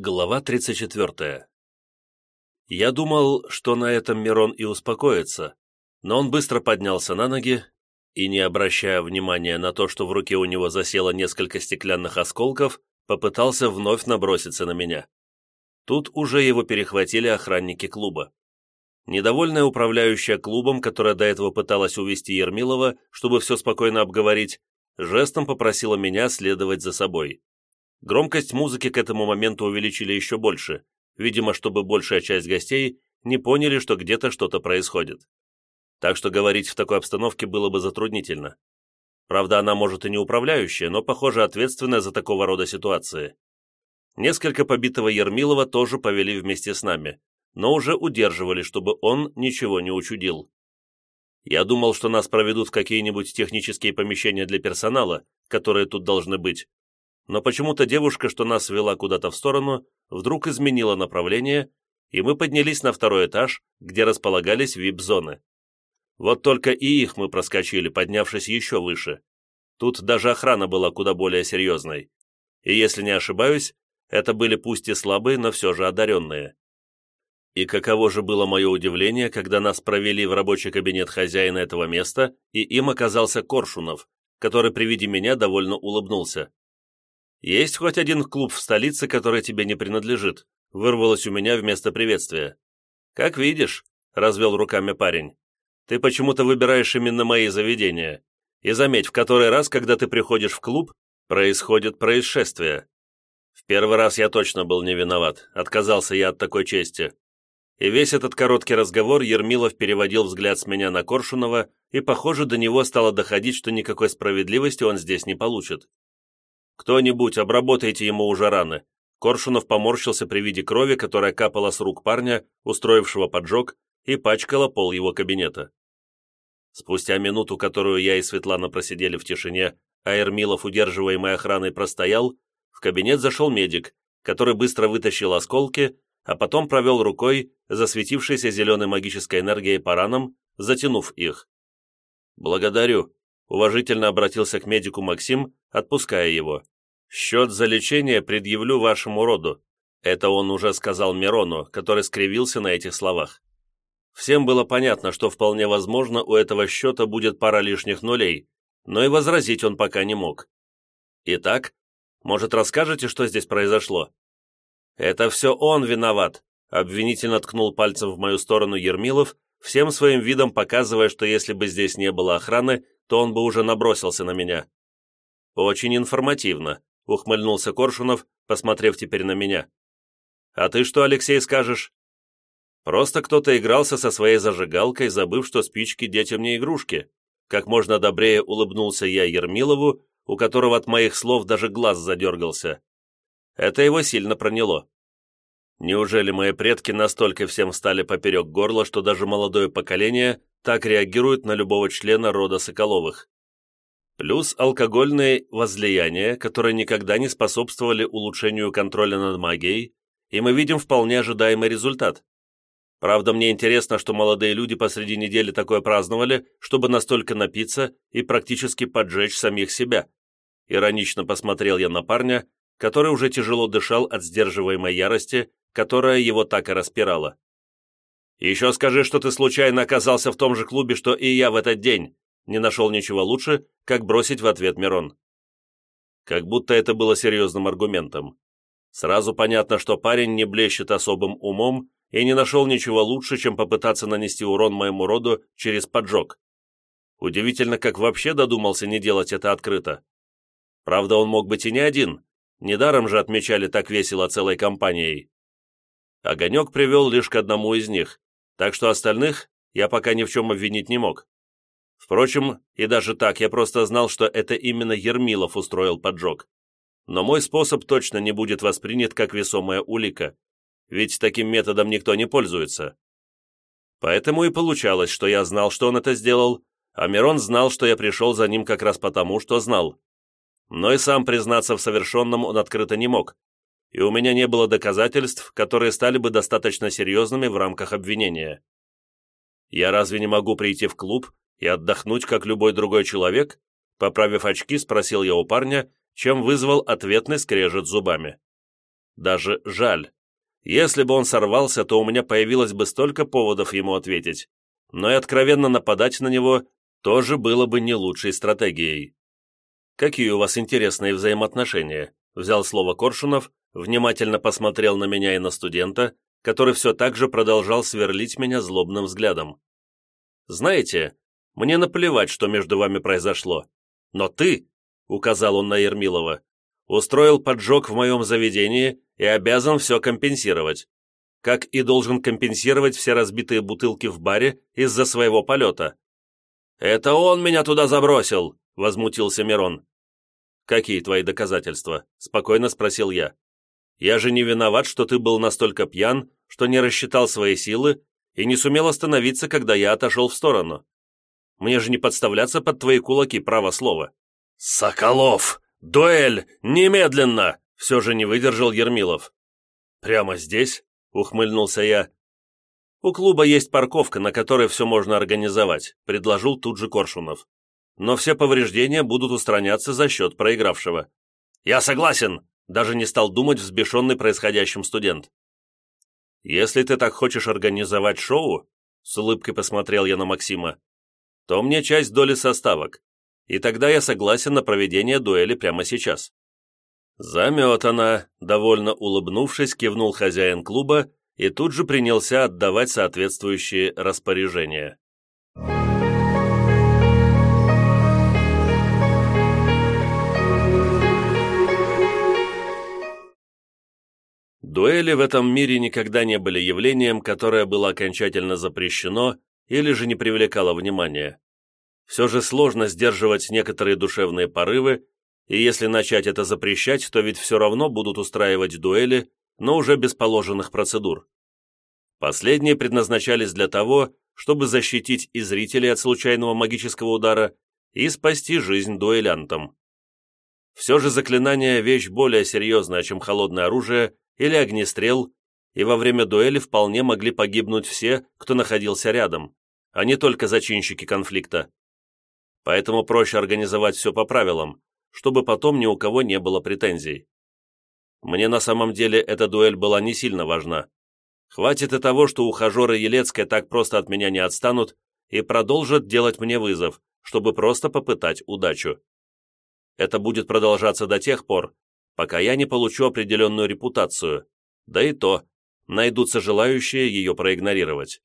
Глава 34. Я думал, что на этом Мирон и успокоится, но он быстро поднялся на ноги и, не обращая внимания на то, что в руке у него засело несколько стеклянных осколков, попытался вновь наброситься на меня. Тут уже его перехватили охранники клуба. Недовольная управляющая клубом, которая до этого пыталась увести Ермилова, чтобы все спокойно обговорить, жестом попросила меня следовать за собой. Громкость музыки к этому моменту увеличили еще больше, видимо, чтобы большая часть гостей не поняли, что где-то что-то происходит. Так что говорить в такой обстановке было бы затруднительно. Правда, она может и не управляющая, но, похоже, ответственная за такого рода ситуации. Несколько побитого Ермилова тоже повели вместе с нами, но уже удерживали, чтобы он ничего не учудил. Я думал, что нас проведут в какие-нибудь технические помещения для персонала, которые тут должны быть, но почему-то девушка, что нас вела куда-то в сторону, вдруг изменила направление, и мы поднялись на второй этаж, где располагались вип-зоны. Вот только и их мы проскочили, поднявшись еще выше. Тут даже охрана была куда более серьезной. И если не ошибаюсь, это были пусть и слабые, но все же одаренные. И каково же было мое удивление, когда нас провели в рабочий кабинет хозяина этого места, и им оказался Коршунов, который при виде меня довольно улыбнулся. «Есть хоть один клуб в столице, который тебе не принадлежит?» вырвалось у меня вместо приветствия. «Как видишь», — развел руками парень, «ты почему-то выбираешь именно мои заведения. И заметь, в который раз, когда ты приходишь в клуб, происходит происшествие. В первый раз я точно был не виноват, отказался я от такой чести. И весь этот короткий разговор Ермилов переводил взгляд с меня на Коршунова, и, похоже, до него стало доходить, что никакой справедливости он здесь не получит. «Кто-нибудь, обработайте ему уже раны». Коршунов поморщился при виде крови, которая капала с рук парня, устроившего поджог, и пачкала пол его кабинета. Спустя минуту, которую я и Светлана просидели в тишине, а Эрмилов, удерживаемый охраной, простоял, в кабинет зашел медик, который быстро вытащил осколки, а потом провел рукой засветившейся зеленой магической энергией по ранам, затянув их. «Благодарю», уважительно обратился к медику Максим, отпуская его. «Счет за лечение предъявлю вашему роду». Это он уже сказал Мирону, который скривился на этих словах. Всем было понятно, что вполне возможно у этого счета будет пара лишних нулей, но и возразить он пока не мог. «Итак, может, расскажете, что здесь произошло?» «Это все он виноват», — обвинительно ткнул пальцем в мою сторону Ермилов, всем своим видом показывая, что если бы здесь не было охраны, то он бы уже набросился на меня. «Очень информативно», — ухмыльнулся Коршунов, посмотрев теперь на меня. «А ты что, Алексей, скажешь?» «Просто кто-то игрался со своей зажигалкой, забыв, что спички детям не игрушки». Как можно добрее улыбнулся я Ермилову, у которого от моих слов даже глаз задергался. Это его сильно проняло. Неужели мои предки настолько всем стали поперек горла, что даже молодое поколение так реагирует на любого члена рода Соколовых? Плюс алкогольные возлияния, которые никогда не способствовали улучшению контроля над магией, и мы видим вполне ожидаемый результат. Правда, мне интересно, что молодые люди посреди недели такое праздновали, чтобы настолько напиться и практически поджечь самих себя. Иронично посмотрел я на парня, который уже тяжело дышал от сдерживаемой ярости которая его так и распирала. «Еще скажи, что ты случайно оказался в том же клубе, что и я в этот день», не нашел ничего лучше, как бросить в ответ Мирон. Как будто это было серьезным аргументом. Сразу понятно, что парень не блещет особым умом и не нашел ничего лучше, чем попытаться нанести урон моему роду через поджог. Удивительно, как вообще додумался не делать это открыто. Правда, он мог быть и не один. Недаром же отмечали так весело целой компанией. Огонек привел лишь к одному из них, так что остальных я пока ни в чем обвинить не мог. Впрочем, и даже так я просто знал, что это именно Ермилов устроил поджог. Но мой способ точно не будет воспринят как весомая улика, ведь таким методом никто не пользуется. Поэтому и получалось, что я знал, что он это сделал, а Мирон знал, что я пришел за ним как раз потому, что знал. Но и сам признаться в совершенном он открыто не мог, и у меня не было доказательств, которые стали бы достаточно серьезными в рамках обвинения. Я разве не могу прийти в клуб и отдохнуть, как любой другой человек? Поправив очки, спросил я у парня, чем вызвал ответный скрежет зубами. даже жаль. Если бы он сорвался, то у меня появилось бы столько поводов ему ответить. Но и откровенно нападать на него тоже было бы не лучшей стратегией. «Какие у вас интересные взаимоотношения?» Взял слово Коршунов, внимательно посмотрел на меня и на студента, который все так же продолжал сверлить меня злобным взглядом. «Знаете, мне наплевать, что между вами произошло. Но ты, — указал он на Ермилова, — устроил поджог в моем заведении и обязан все компенсировать. Как и должен компенсировать все разбитые бутылки в баре из-за своего полета. «Это он меня туда забросил!» — возмутился Мирон. «Какие твои доказательства?» — спокойно спросил я. «Я же не виноват, что ты был настолько пьян, что не рассчитал свои силы и не сумел остановиться, когда я отошел в сторону. Мне же не подставляться под твои кулаки, право слова». «Соколов! Дуэль! Немедленно!» Все же не выдержал Ермилов. «Прямо здесь?» — ухмыльнулся я. «У клуба есть парковка, на которой все можно организовать», — предложил тут же Коршунов. «Но все повреждения будут устраняться за счет проигравшего». «Я согласен!» — даже не стал думать взбешенный происходящим студент. «Если ты так хочешь организовать шоу», — с улыбкой посмотрел я на Максима, то мне часть доли составок, и тогда я согласен на проведение дуэли прямо сейчас». «Заметано», — довольно улыбнувшись, кивнул хозяин клуба и тут же принялся отдавать соответствующие распоряжения. Дуэли в этом мире никогда не были явлением, которое было окончательно запрещено или же не привлекало внимания. Все же сложно сдерживать некоторые душевные порывы, и если начать это запрещать, то ведь все равно будут устраивать дуэли, но уже без положенных процедур. Последние предназначались для того, чтобы защитить и зрителей от случайного магического удара и спасти жизнь дуэлянтам. Все же заклинание – вещь более серьезная, чем холодное оружие или огнестрел, и во время дуэли вполне могли погибнуть все, кто находился рядом, а не только зачинщики конфликта поэтому проще организовать все по правилам, чтобы потом ни у кого не было претензий. Мне на самом деле эта дуэль была не сильно важна. Хватит и того, что ухажеры Елецкой так просто от меня не отстанут и продолжат делать мне вызов, чтобы просто попытать удачу. Это будет продолжаться до тех пор, пока я не получу определенную репутацию, да и то, найдутся желающие ее проигнорировать.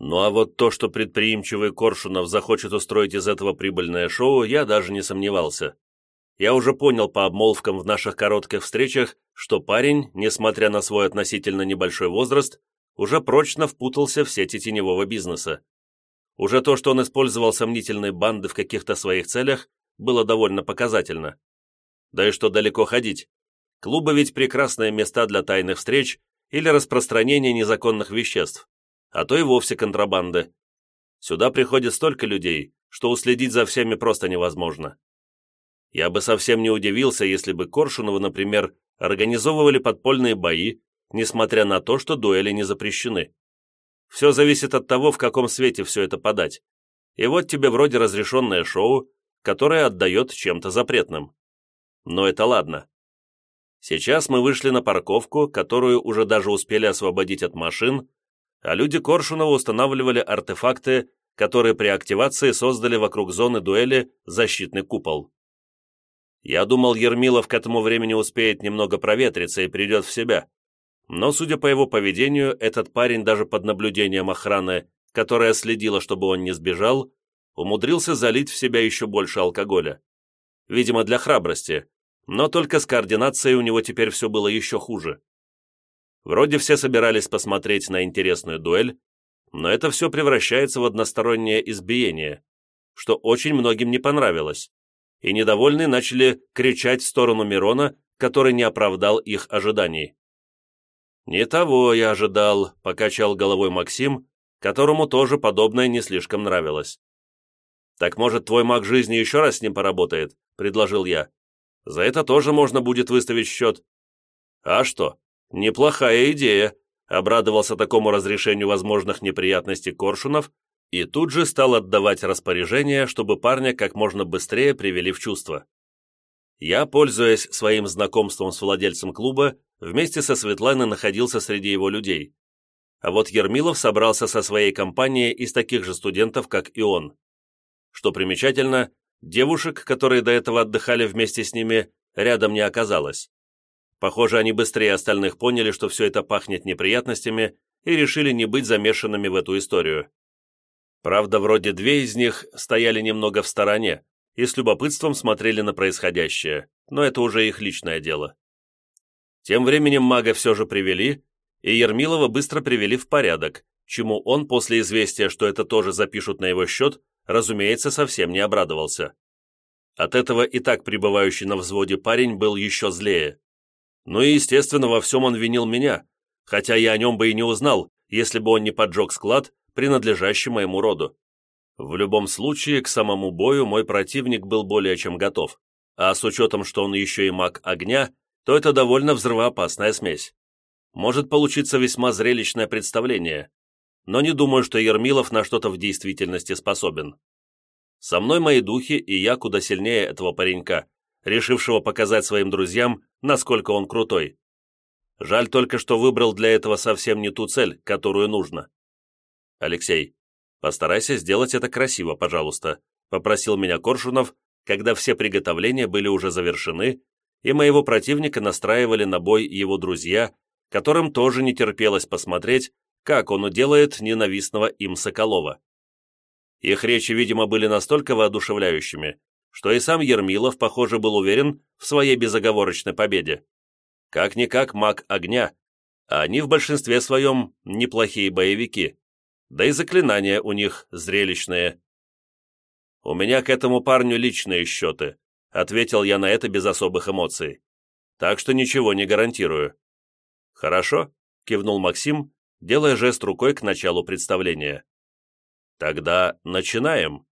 Ну а вот то, что предприимчивый Коршунов захочет устроить из этого прибыльное шоу, я даже не сомневался. Я уже понял по обмолвкам в наших коротких встречах, что парень, несмотря на свой относительно небольшой возраст, уже прочно впутался в сети теневого бизнеса. Уже то, что он использовал сомнительные банды в каких-то своих целях, было довольно показательно. Да и что далеко ходить. Клубы ведь прекрасные места для тайных встреч или распространения незаконных веществ а то и вовсе контрабанды. Сюда приходит столько людей, что уследить за всеми просто невозможно. Я бы совсем не удивился, если бы Коршуновы, например, организовывали подпольные бои, несмотря на то, что дуэли не запрещены. Все зависит от того, в каком свете все это подать. И вот тебе вроде разрешенное шоу, которое отдает чем-то запретным. Но это ладно. Сейчас мы вышли на парковку, которую уже даже успели освободить от машин, а люди Коршунова устанавливали артефакты, которые при активации создали вокруг зоны дуэли защитный купол. Я думал, Ермилов к этому времени успеет немного проветриться и придет в себя. Но, судя по его поведению, этот парень даже под наблюдением охраны, которая следила, чтобы он не сбежал, умудрился залить в себя еще больше алкоголя. Видимо, для храбрости, но только с координацией у него теперь все было еще хуже. Вроде все собирались посмотреть на интересную дуэль, но это все превращается в одностороннее избиение, что очень многим не понравилось, и недовольные начали кричать в сторону Мирона, который не оправдал их ожиданий. «Не того я ожидал», — покачал головой Максим, которому тоже подобное не слишком нравилось. «Так, может, твой маг жизни еще раз с ним поработает?» — предложил я. «За это тоже можно будет выставить счет». «А что? «Неплохая идея», — обрадовался такому разрешению возможных неприятностей Коршунов и тут же стал отдавать распоряжение, чтобы парня как можно быстрее привели в чувство. Я, пользуясь своим знакомством с владельцем клуба, вместе со Светланой находился среди его людей. А вот Ермилов собрался со своей компанией из таких же студентов, как и он. Что примечательно, девушек, которые до этого отдыхали вместе с ними, рядом не оказалось. Похоже, они быстрее остальных поняли, что все это пахнет неприятностями, и решили не быть замешанными в эту историю. Правда, вроде две из них стояли немного в стороне и с любопытством смотрели на происходящее, но это уже их личное дело. Тем временем мага все же привели, и Ермилова быстро привели в порядок, чему он после известия, что это тоже запишут на его счет, разумеется, совсем не обрадовался. От этого и так пребывающий на взводе парень был еще злее. Ну и, естественно, во всем он винил меня, хотя я о нем бы и не узнал, если бы он не поджег склад, принадлежащий моему роду. В любом случае, к самому бою мой противник был более чем готов, а с учетом, что он еще и маг огня, то это довольно взрывоопасная смесь. Может получиться весьма зрелищное представление, но не думаю, что Ермилов на что-то в действительности способен. Со мной мои духи, и я куда сильнее этого паренька, решившего показать своим друзьям, насколько он крутой. Жаль только, что выбрал для этого совсем не ту цель, которую нужно. Алексей, постарайся сделать это красиво, пожалуйста, попросил меня Коршунов, когда все приготовления были уже завершены, и моего противника настраивали на бой его друзья, которым тоже не терпелось посмотреть, как он уделает ненавистного им Соколова. Их речи, видимо, были настолько воодушевляющими, что и сам Ермилов, похоже, был уверен в своей безоговорочной победе. Как-никак маг огня, а они в большинстве своем неплохие боевики, да и заклинания у них зрелищные. «У меня к этому парню личные счеты», ответил я на это без особых эмоций. «Так что ничего не гарантирую». «Хорошо», — кивнул Максим, делая жест рукой к началу представления. «Тогда начинаем»,